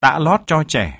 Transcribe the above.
Tạ lót cho trẻ.